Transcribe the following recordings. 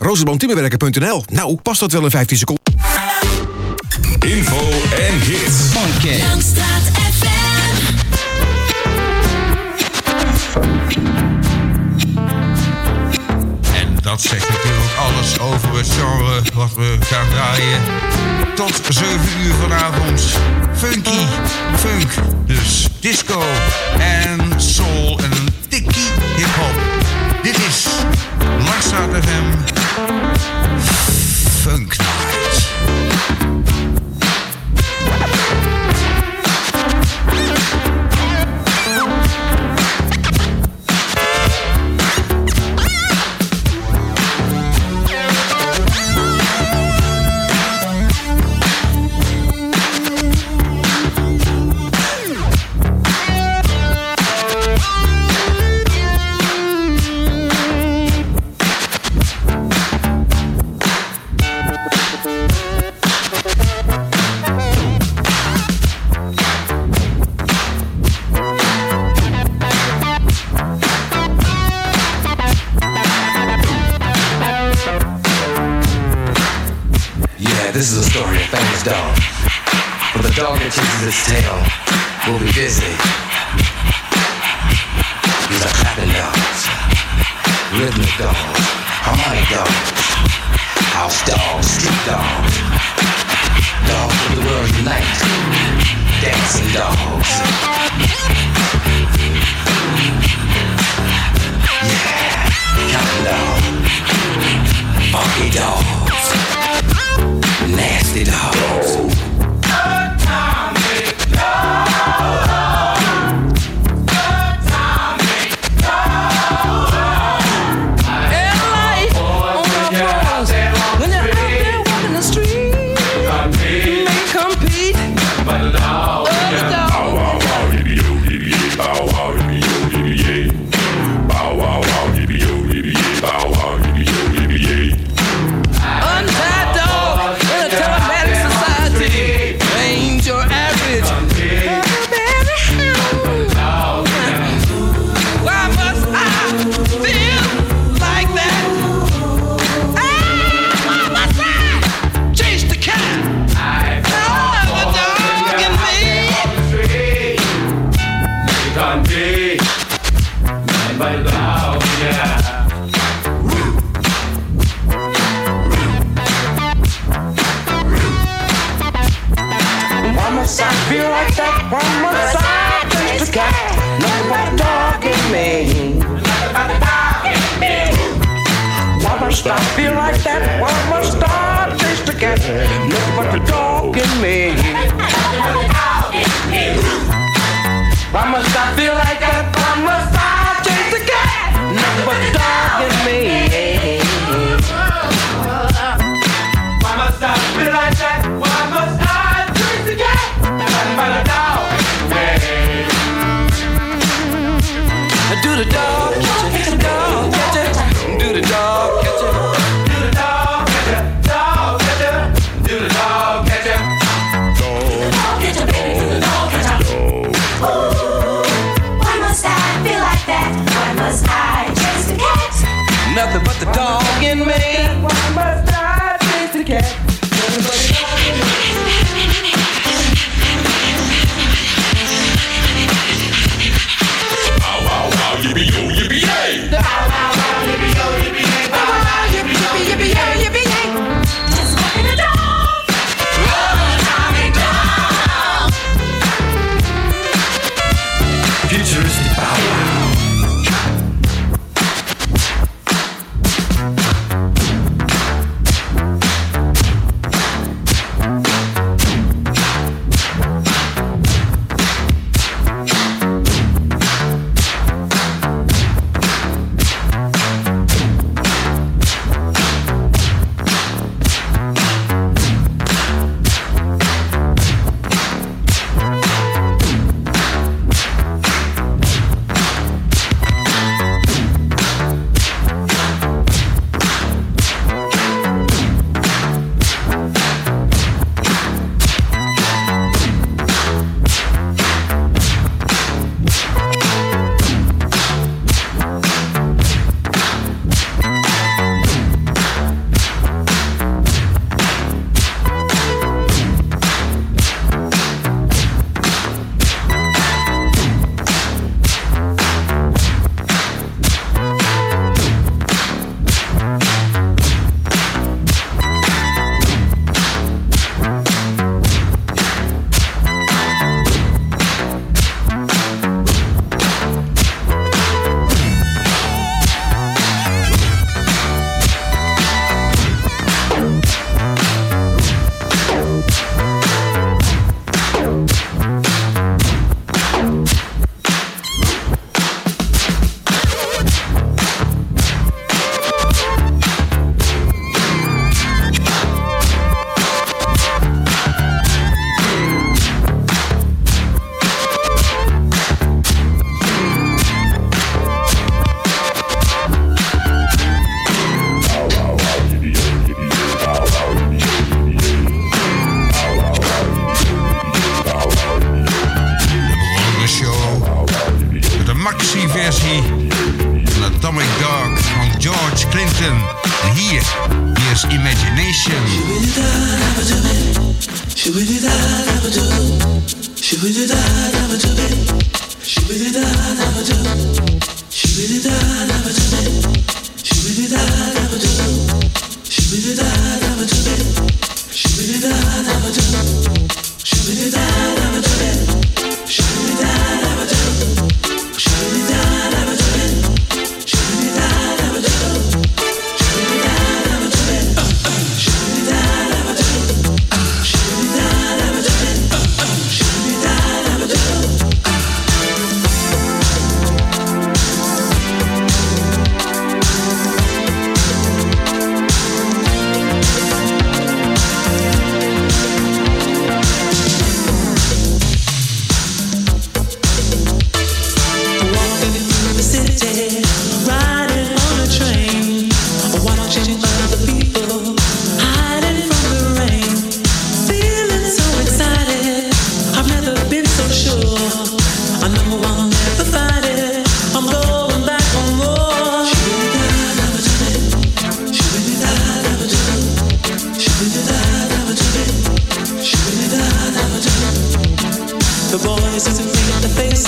rozenboomtimmerwerken.nl. Nou, past dat wel in 15 seconden? Info en hits. Funky. En dat zegt natuurlijk alles over het genre wat we gaan draaien. Tot 7 uur vanavond. Funky, funk, dus disco en soul en out of him. Funk in me. Why must I chase the cat? Everybody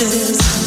kisses.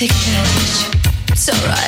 Take advantage. It's alright.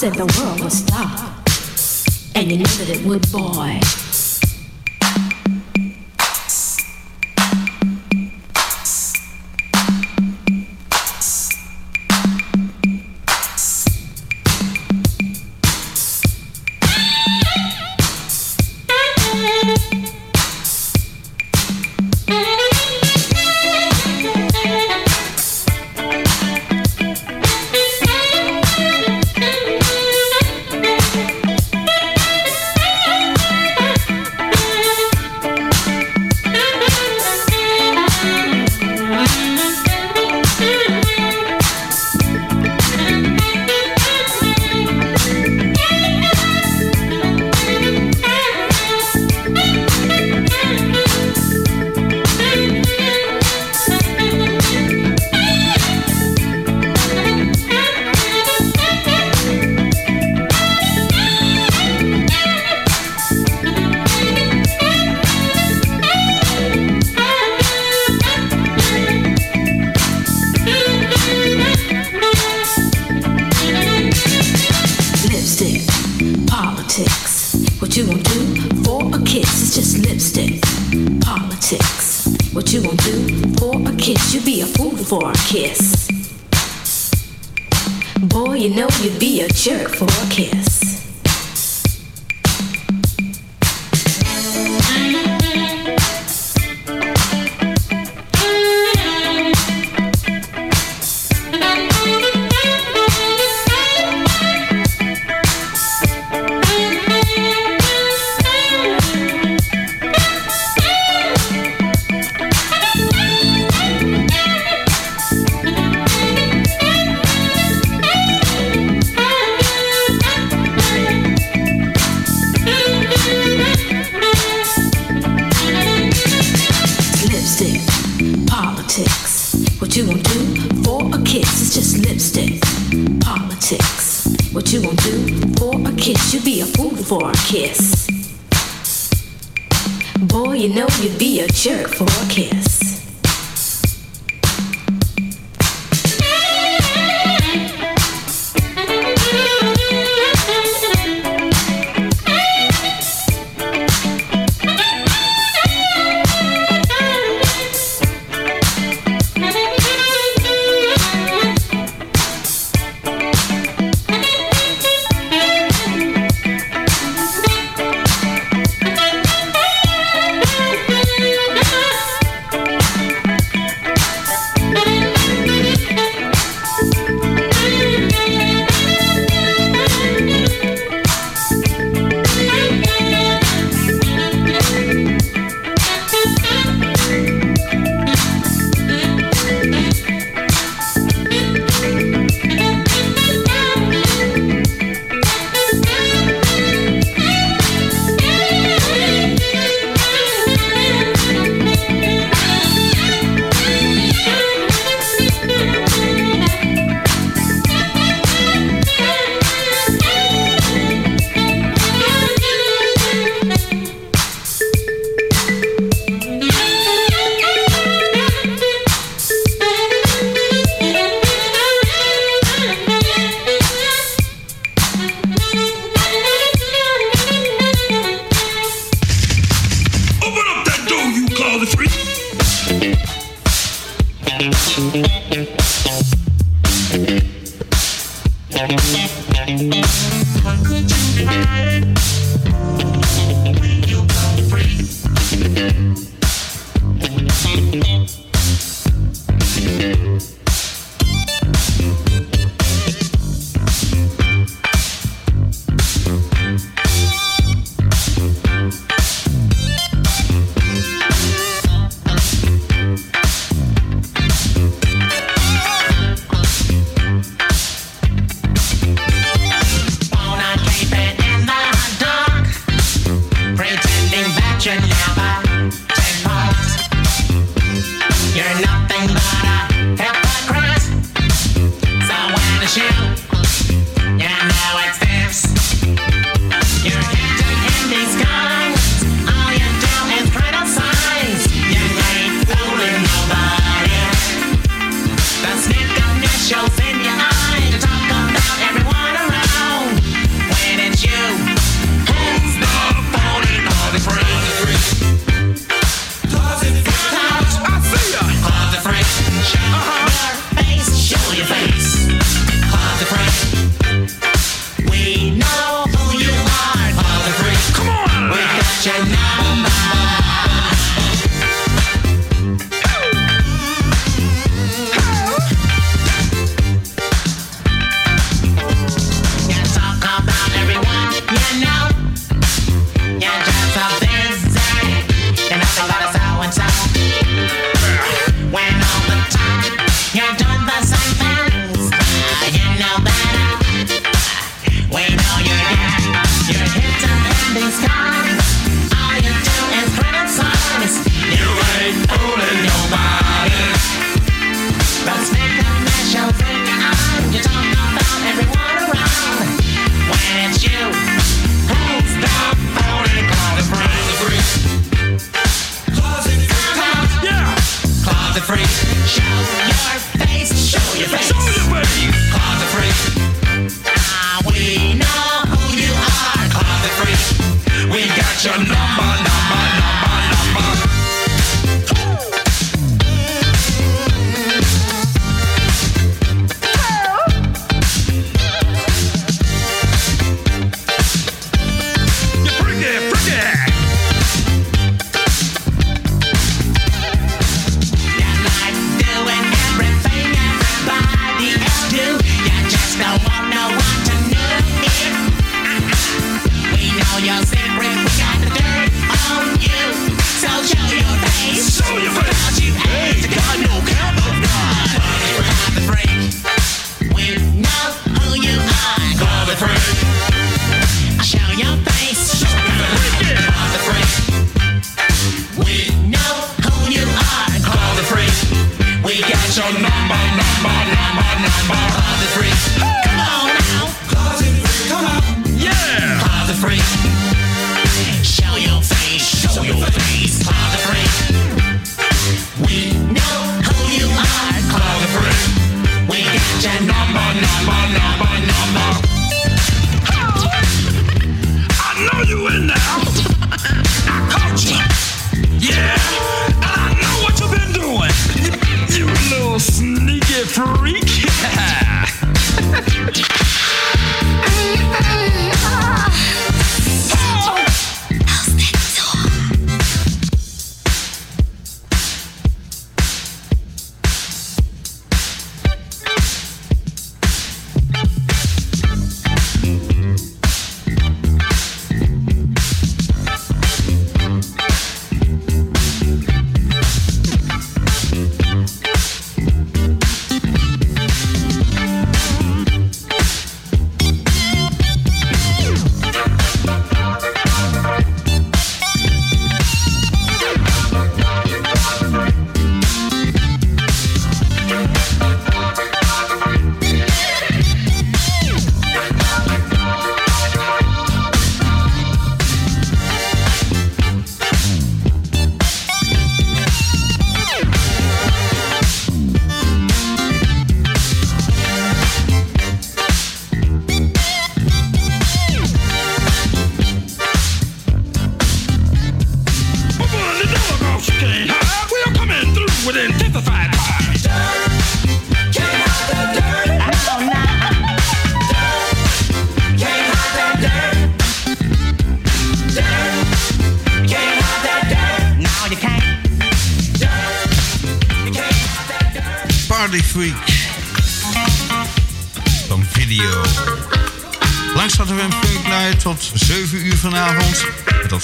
said the world would stop. And you knew that it would, boy. Jerk for a kiss.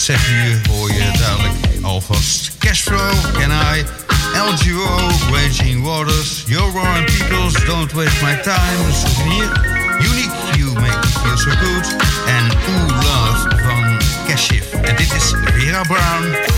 6 uur hoor je dadelijk alvast Cashflow, Can I, LGO, Raging Waters, Yo Roaring Peoples, Don't Waste My Time, Souvenir, Unique, You Make Me Feel So Good. En Ooh Love van Cashif. En dit is Vera Brown.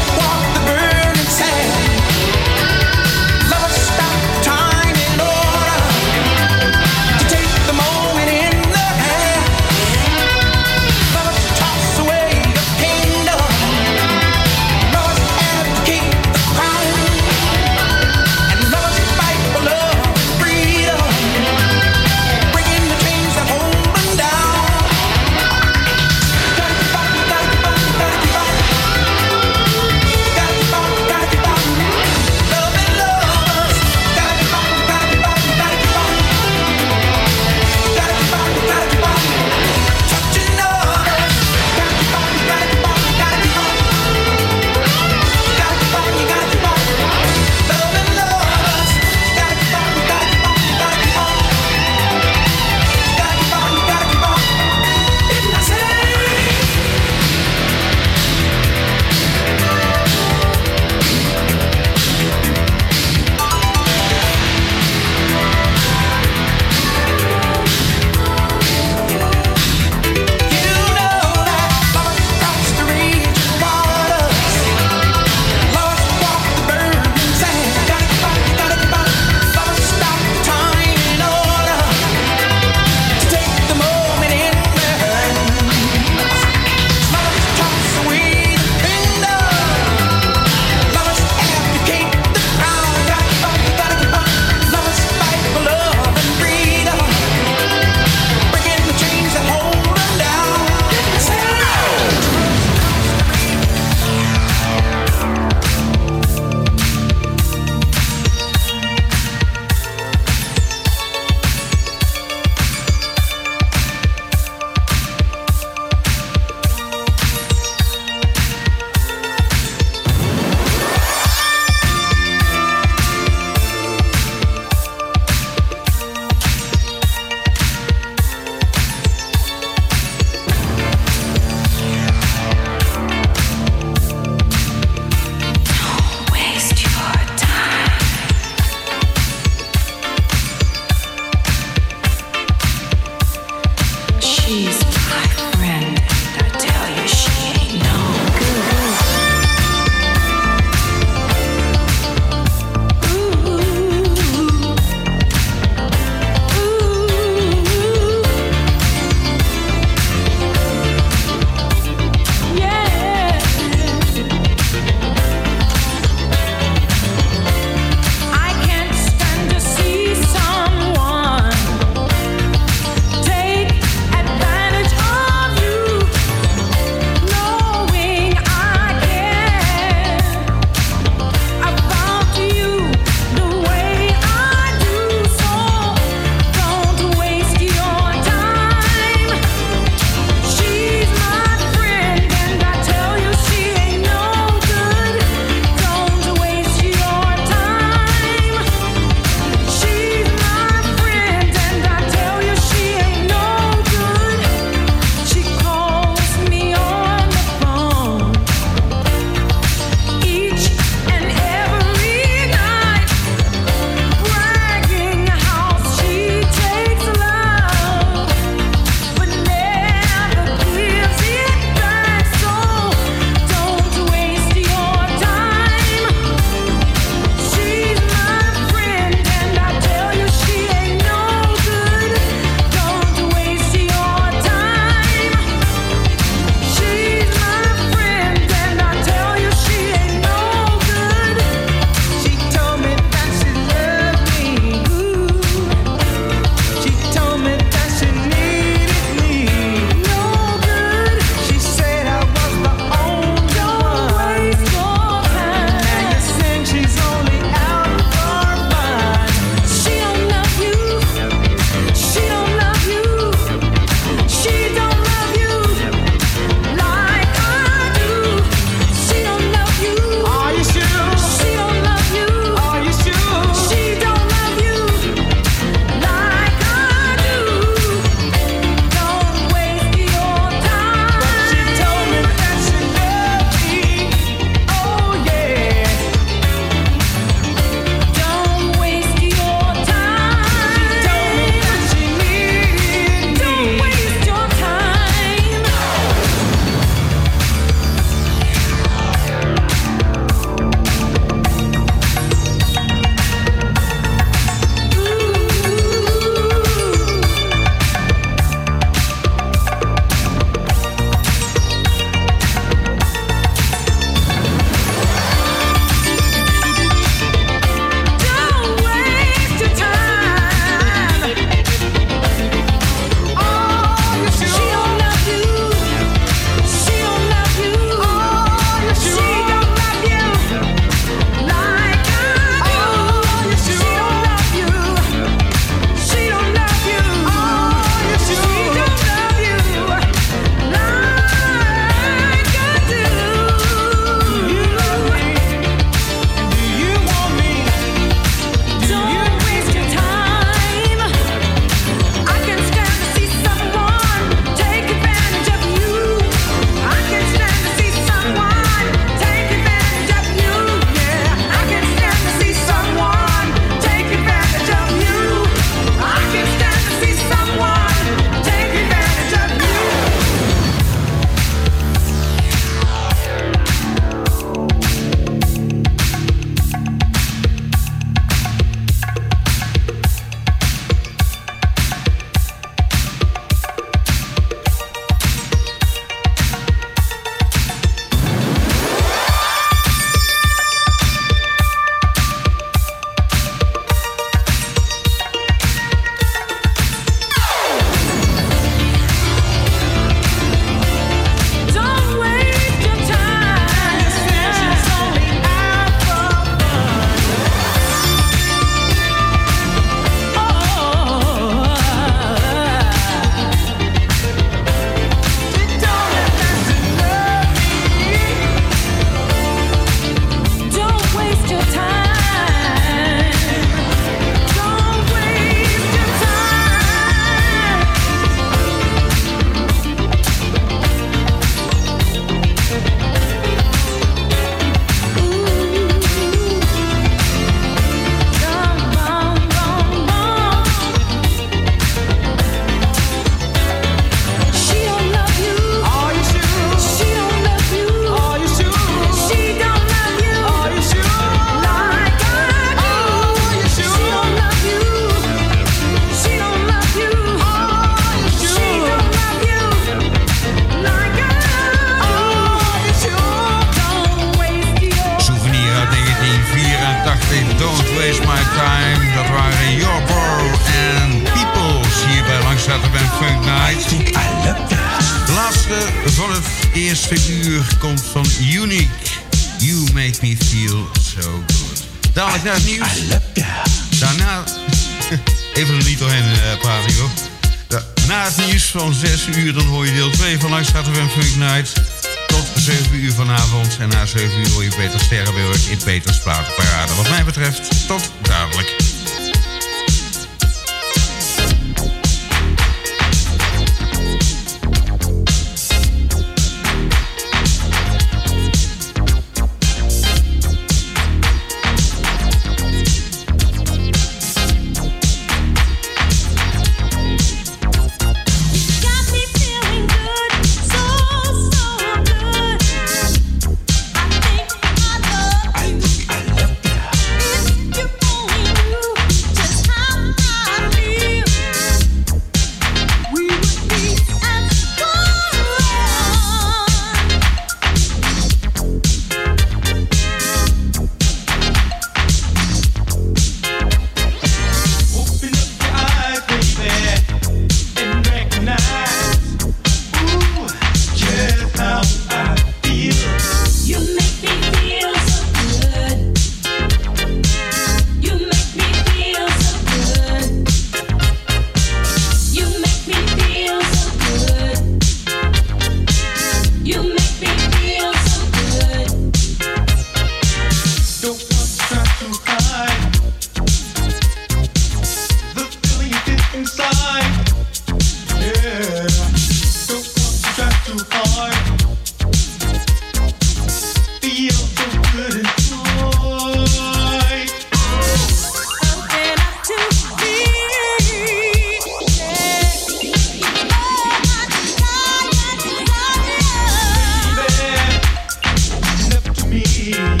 see.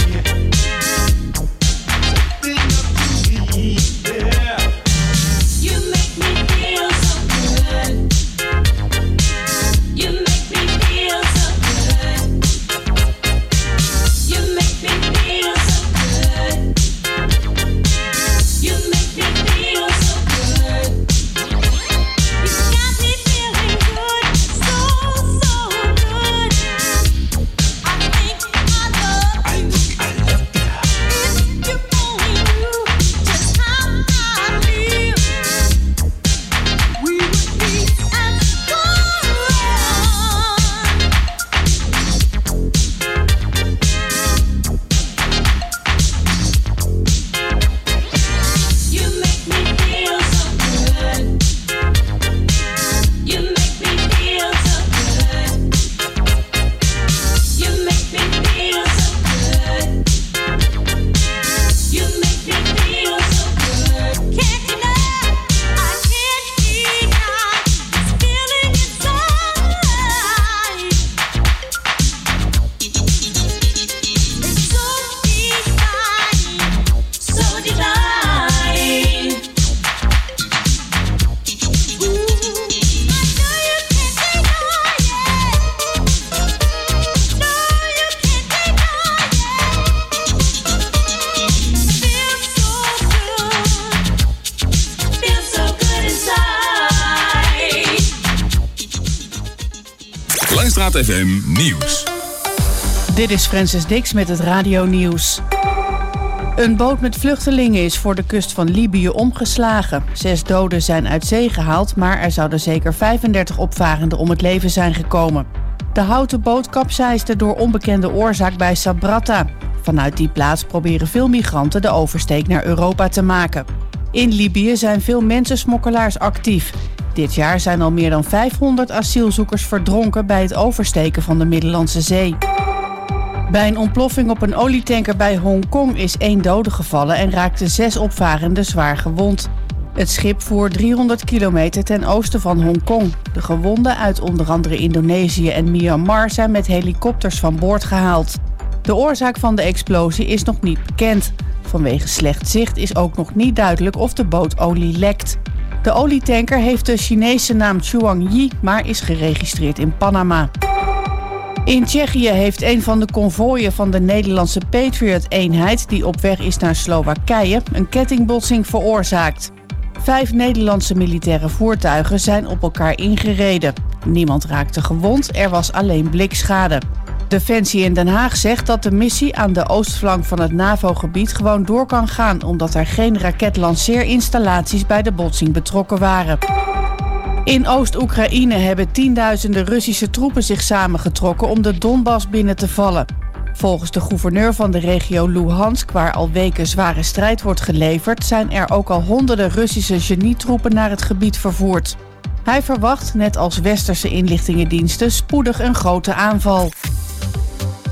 FM Nieuws. Dit is Francis Dix met het Radio Nieuws. Een boot met vluchtelingen is voor de kust van Libië omgeslagen. Zes doden zijn uit zee gehaald, maar er zouden zeker 35 opvarenden om het leven zijn gekomen. De houten boot kapseisde door onbekende oorzaak bij Sabrata. Vanuit die plaats proberen veel migranten de oversteek naar Europa te maken. In Libië zijn veel mensensmokkelaars actief. Dit jaar zijn al meer dan 500 asielzoekers verdronken bij het oversteken van de Middellandse Zee. Bij een ontploffing op een olietanker bij Hongkong is één dode gevallen en raakten zes opvarenden zwaar gewond. Het schip voer 300 kilometer ten oosten van Hongkong. De gewonden uit onder andere Indonesië en Myanmar zijn met helikopters van boord gehaald. De oorzaak van de explosie is nog niet bekend. Vanwege slecht zicht is ook nog niet duidelijk of de boot olie lekt. De olietanker heeft de Chinese naam Chuangyi, maar is geregistreerd in Panama. In Tsjechië heeft een van de konvooien van de Nederlandse Patriot-eenheid... die op weg is naar Slowakije, een kettingbotsing veroorzaakt. Vijf Nederlandse militaire voertuigen zijn op elkaar ingereden. Niemand raakte gewond, er was alleen blikschade. Defensie in Den Haag zegt dat de missie aan de oostflank van het NAVO-gebied gewoon door kan gaan, omdat er geen raketlanceerinstallaties bij de botsing betrokken waren. In Oost-Oekraïne hebben tienduizenden Russische troepen zich samengetrokken om de Donbass binnen te vallen. Volgens de gouverneur van de regio Luhansk, waar al weken zware strijd wordt geleverd, zijn er ook al honderden Russische genietroepen naar het gebied vervoerd. Hij verwacht, net als westerse inlichtingendiensten, spoedig een grote aanval.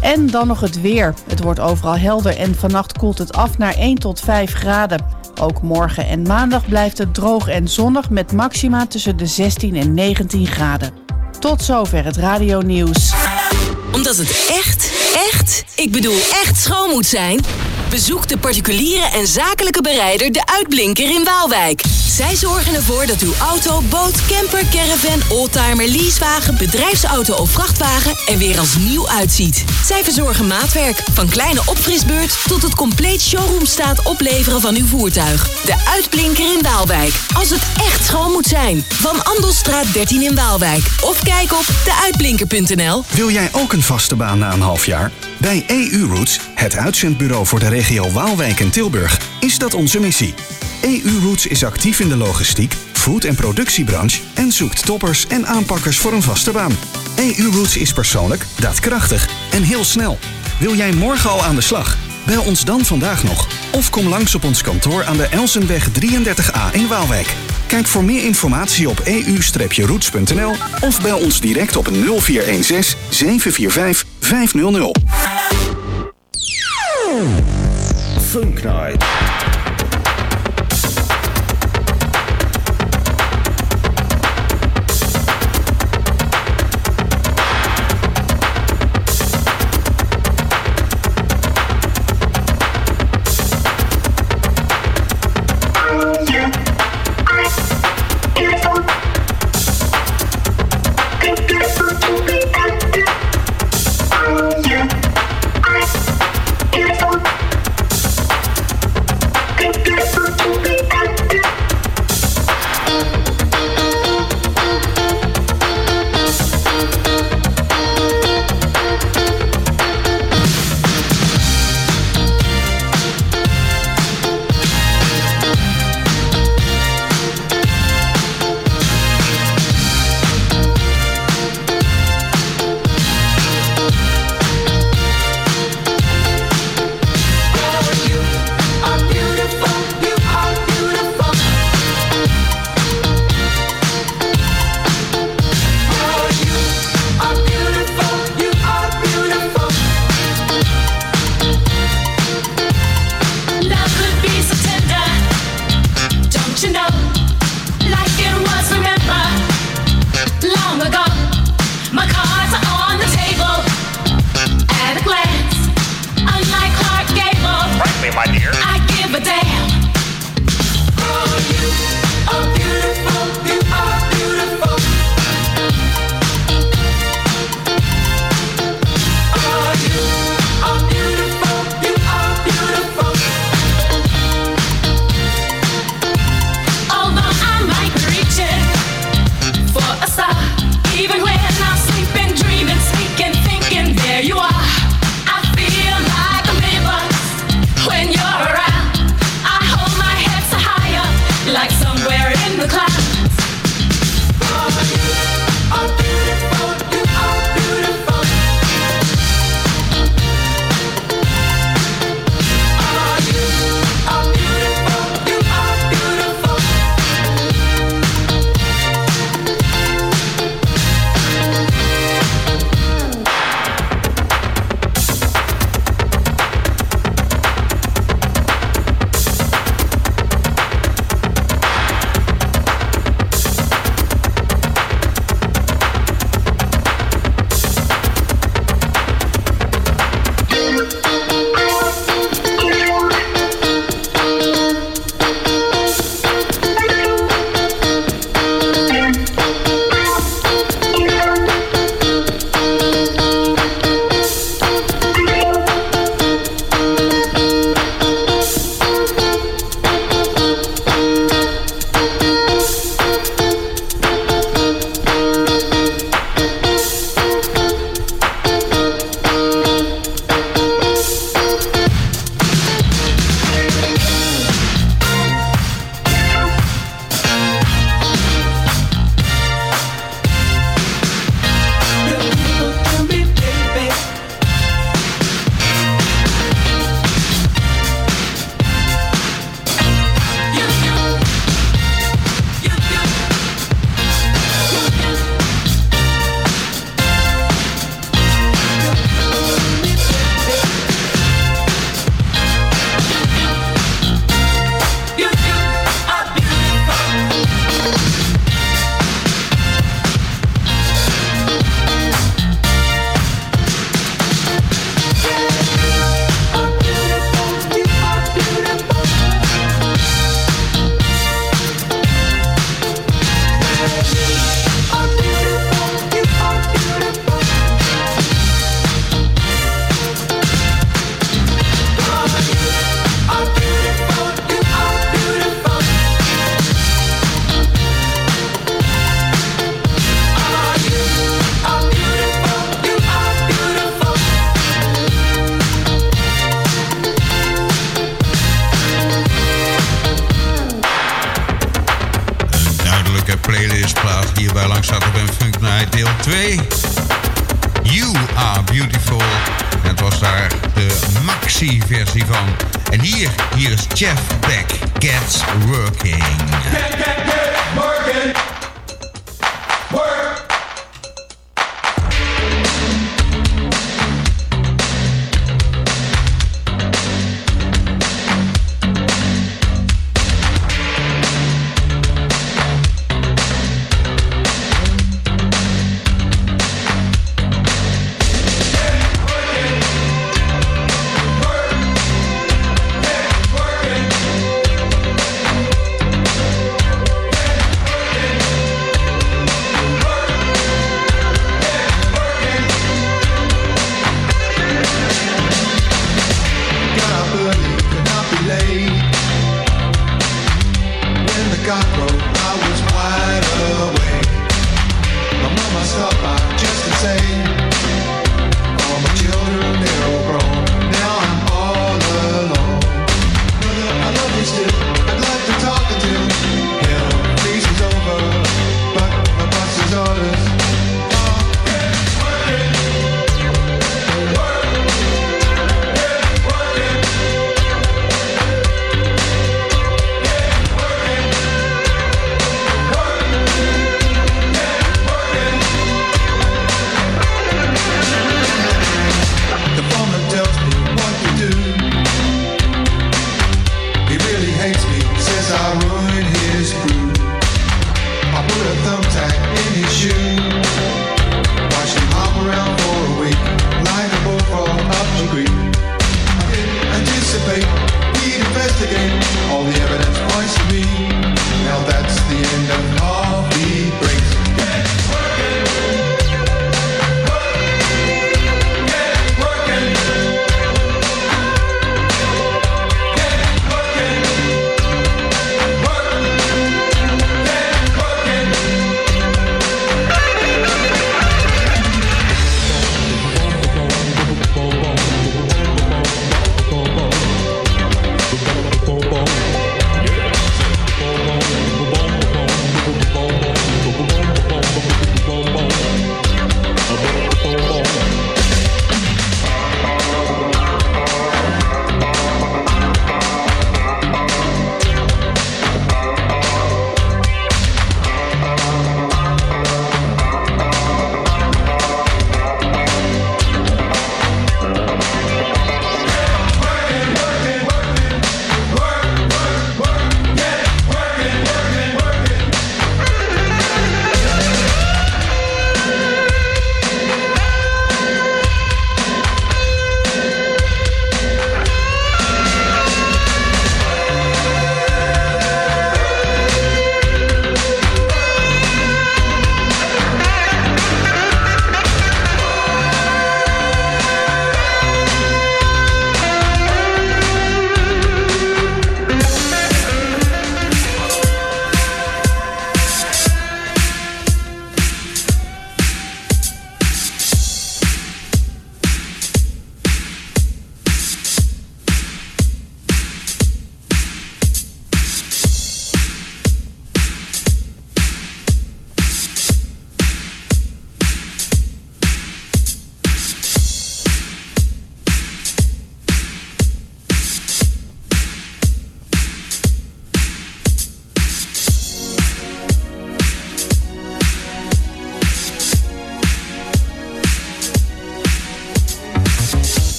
En dan nog het weer. Het wordt overal helder en vannacht koelt het af naar 1 tot 5 graden. Ook morgen en maandag blijft het droog en zonnig met maxima tussen de 16 en 19 graden. Tot zover het radio nieuws. Omdat het echt, echt, ik bedoel echt schoon moet zijn... bezoek de particuliere en zakelijke bereider De Uitblinker in Waalwijk. Zij zorgen ervoor dat uw auto, boot, camper, caravan, oldtimer, leasewagen... bedrijfsauto of vrachtwagen er weer als nieuw uitziet. Zij verzorgen maatwerk, van kleine opfrisbeurt... tot het compleet showroomstaat opleveren van uw voertuig. De Uitblinker in Waalwijk. Als het echt schoon moet zijn. Van Andelstraat 13 in Waalwijk. Of kijk op deuitblinker.nl. Wil jij ook een vaste baan na een half jaar? Bij EU Roots, het uitzendbureau voor de regio Waalwijk en Tilburg, is dat onze missie. EU Roots is actief in de logistiek, food- en productiebranche en zoekt toppers en aanpakkers voor een vaste baan. EU Roots is persoonlijk, daadkrachtig en heel snel. Wil jij morgen al aan de slag? Bel ons dan vandaag nog of kom langs op ons kantoor aan de Elsenweg 33A in Waalwijk. Kijk voor meer informatie op eu-roots.nl of bel ons direct op 0416 745 500. Funk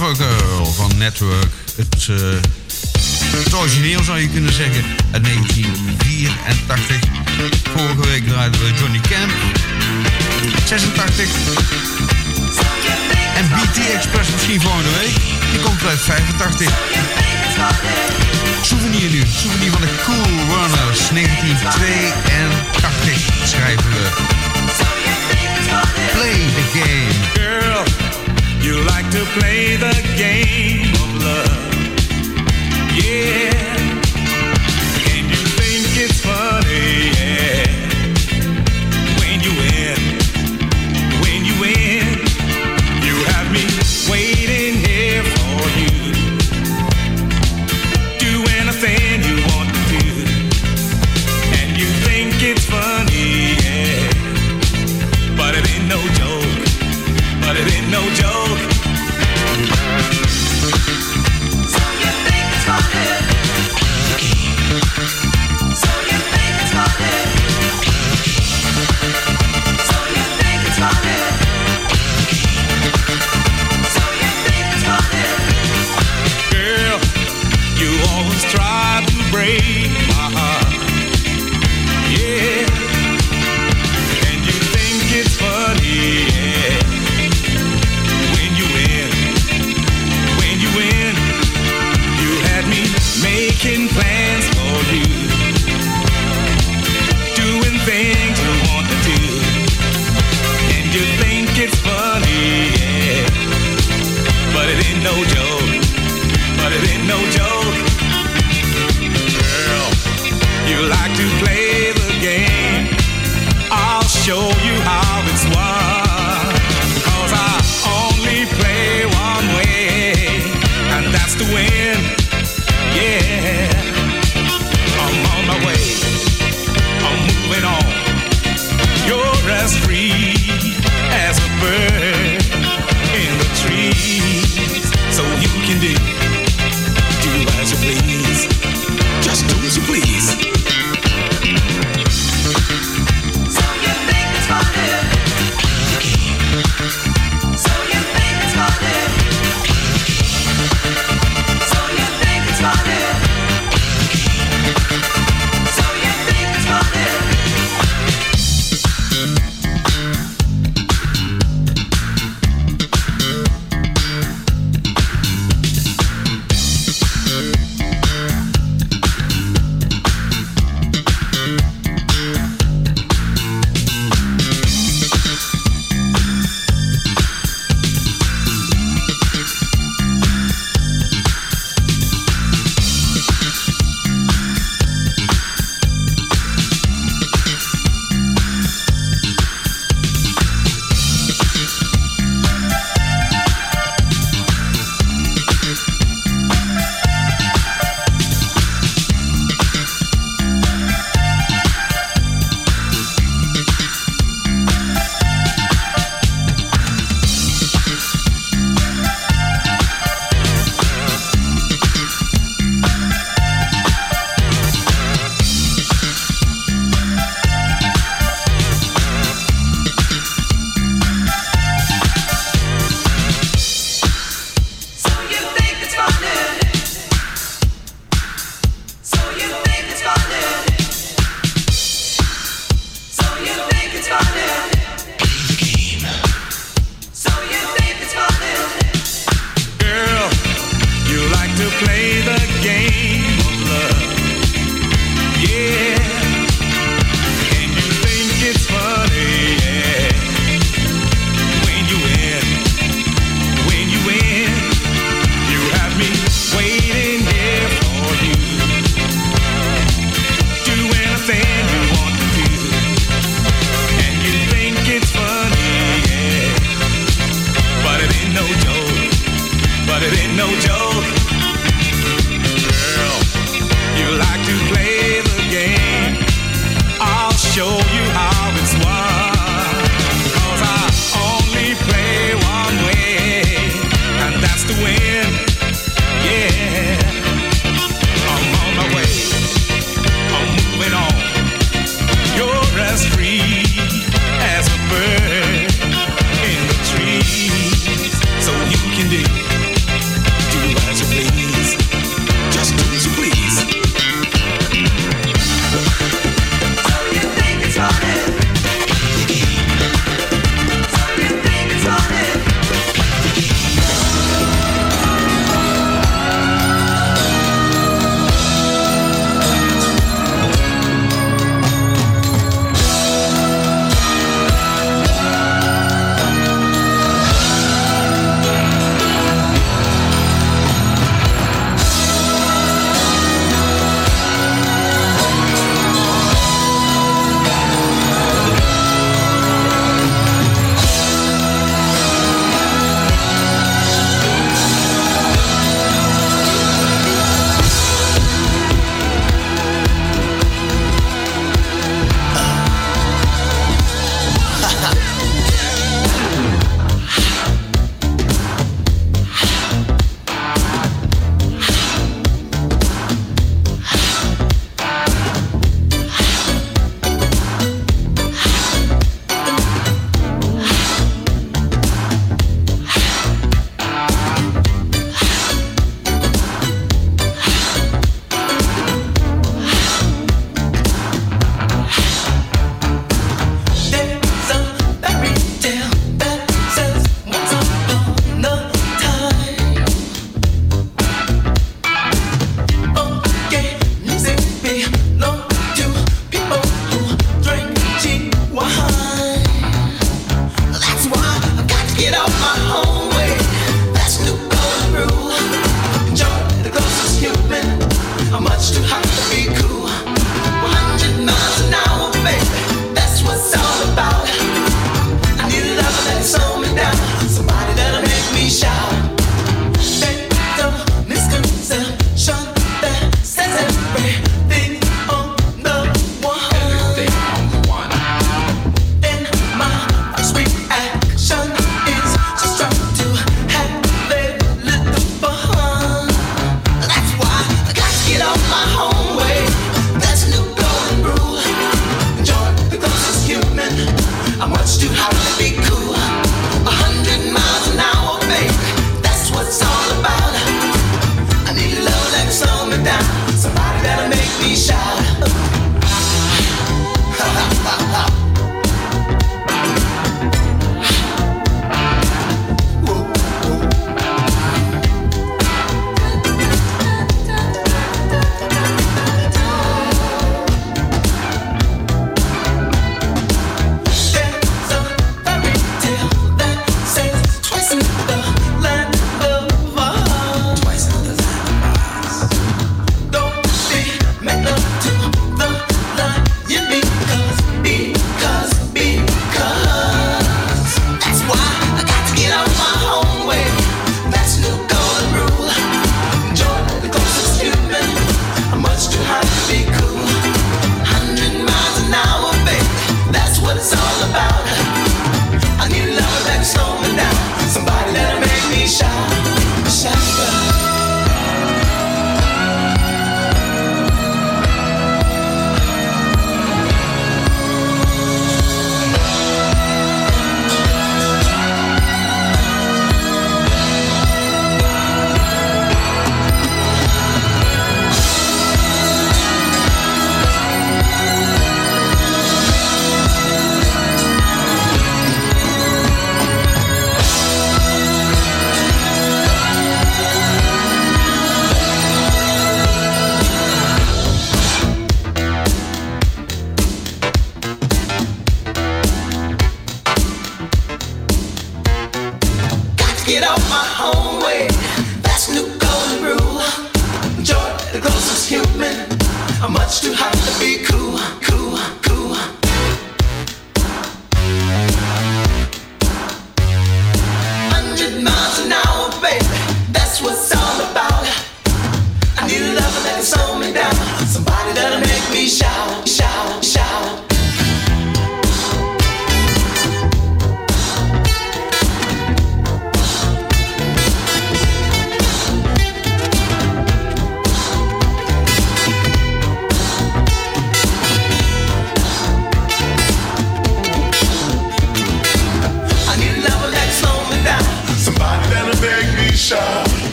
Cover van Network. Eh, het, origineel zou je kunnen zeggen uit 1984. Vorige week draaiden we Johnny Camp. 86. En BT Express misschien volgende week. Die komt uit 85. Souvenir nu. Souvenir van de Cool Runners 1982 schrijven we. Play the game. Girl. You like to play the game of love. Yeah.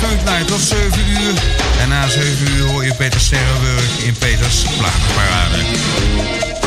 Funk Night tot 7 uur. En na 7 uur hoor je Peter Sterrenburg in Peters Platenparade.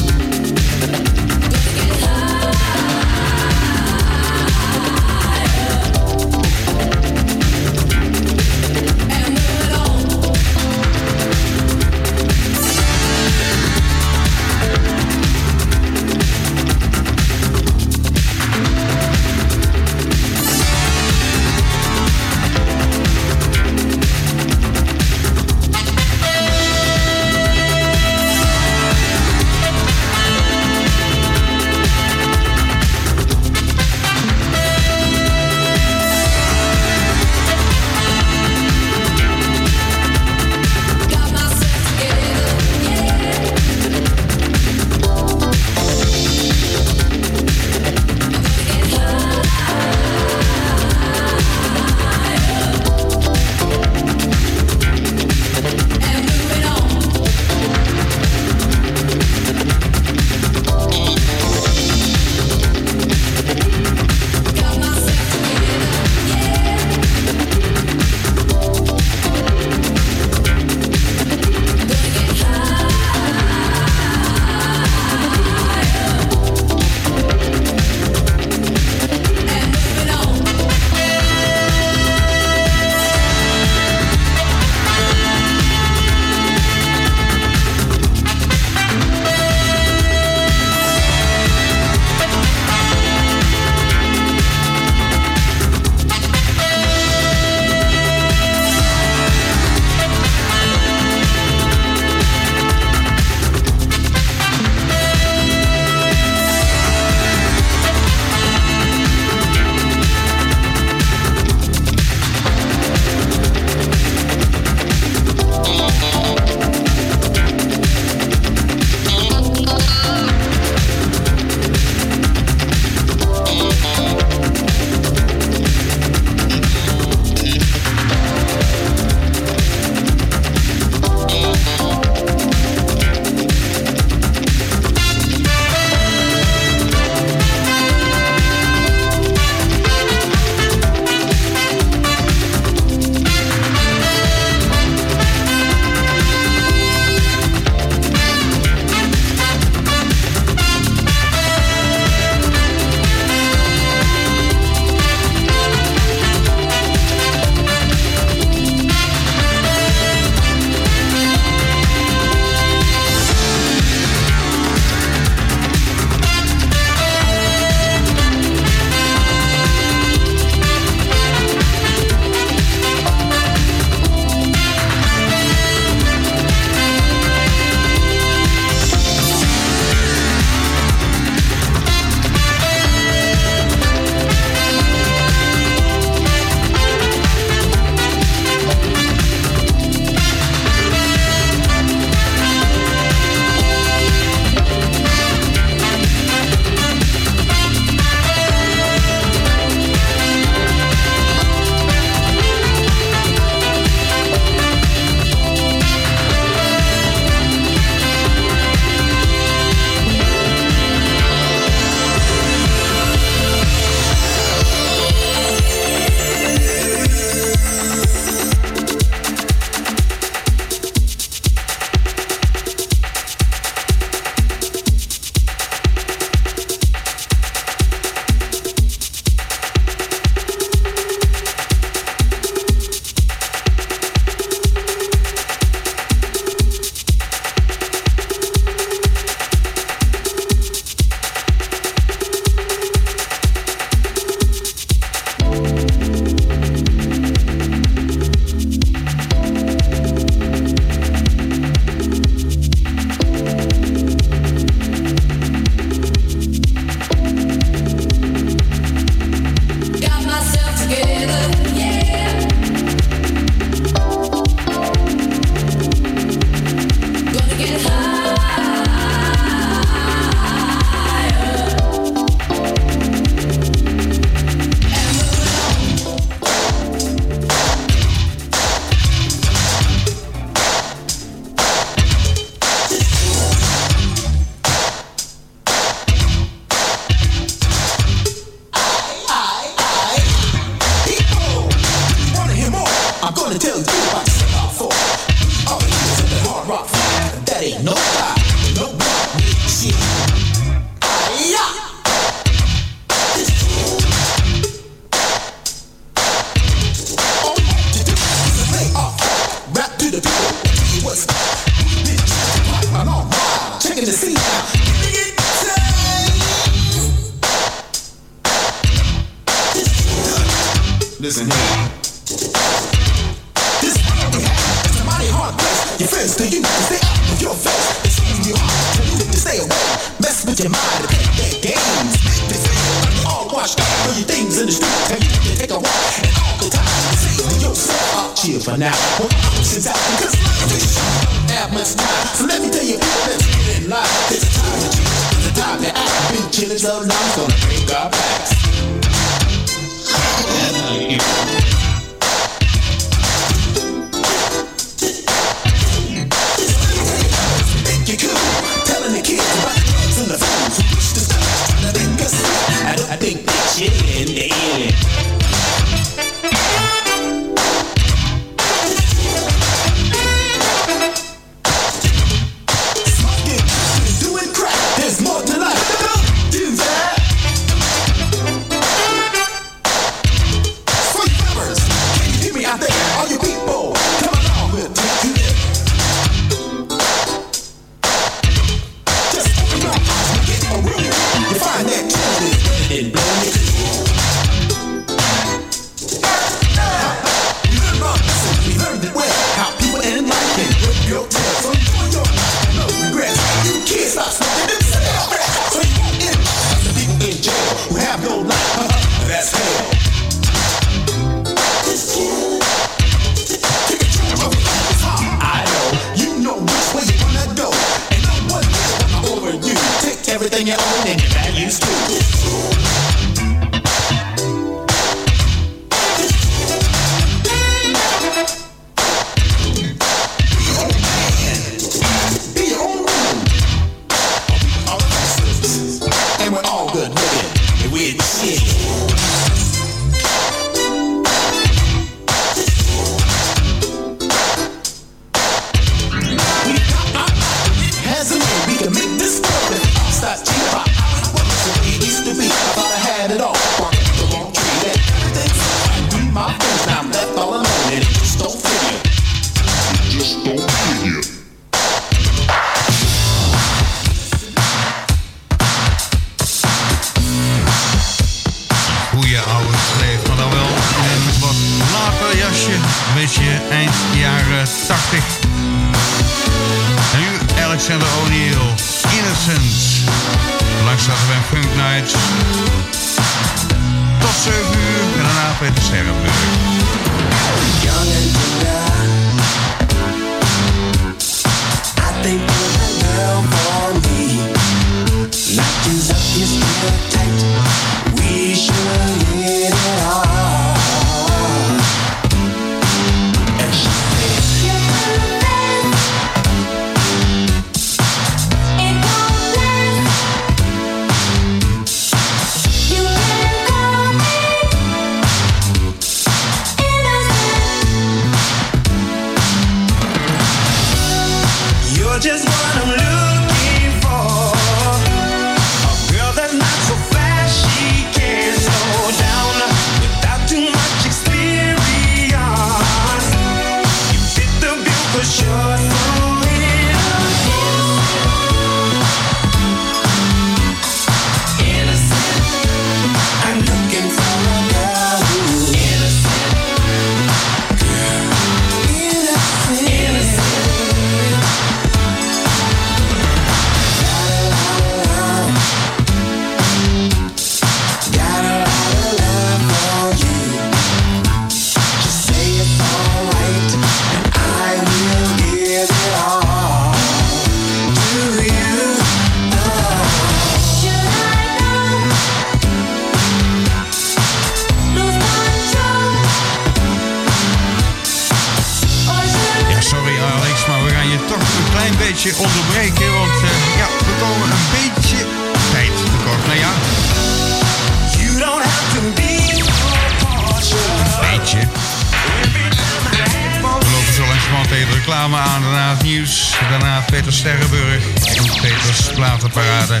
Peter Sterrenburg en Peters Platenparade.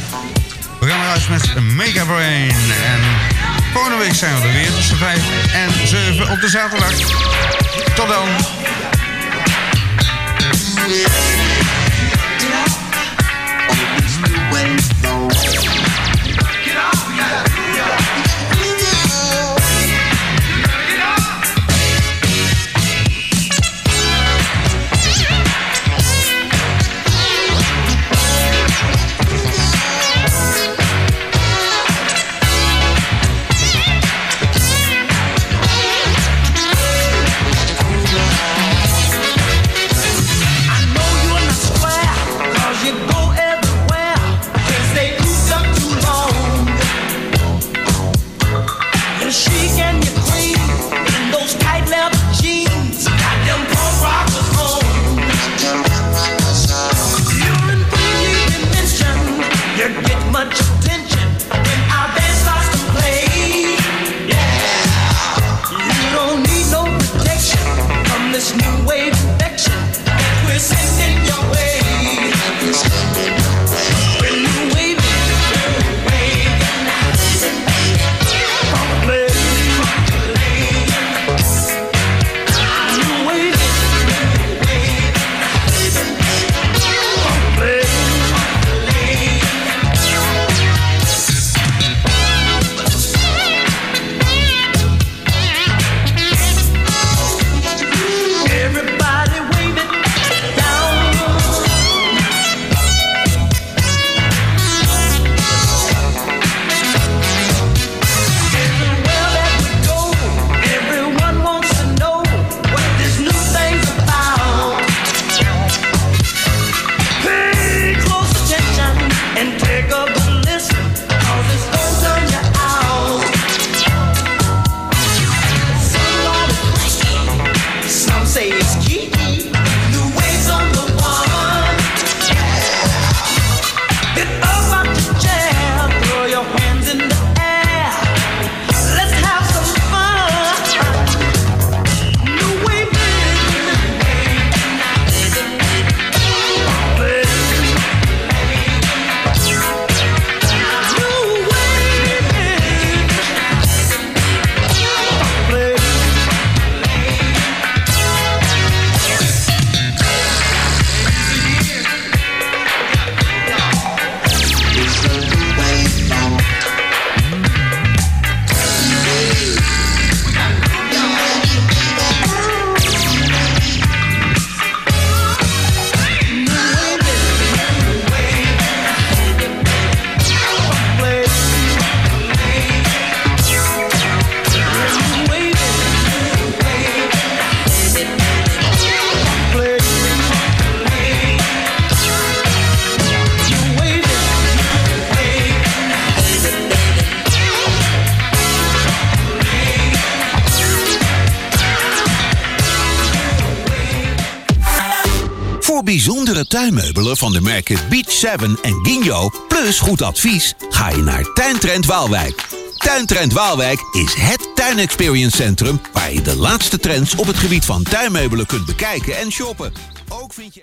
We gaan eruit met Mega Brain. En volgende week zijn we er weer tussen 5 en 7 op de zaterdag. Tot dan. Van de merken Beach 7 en Ginjo, plus goed advies, ga je naar Tuintrend Waalwijk. Tuintrend Waalwijk is het tuinexperience centrum waar je de laatste trends op het gebied van tuinmeubelen kunt bekijken en shoppen. Ook vind je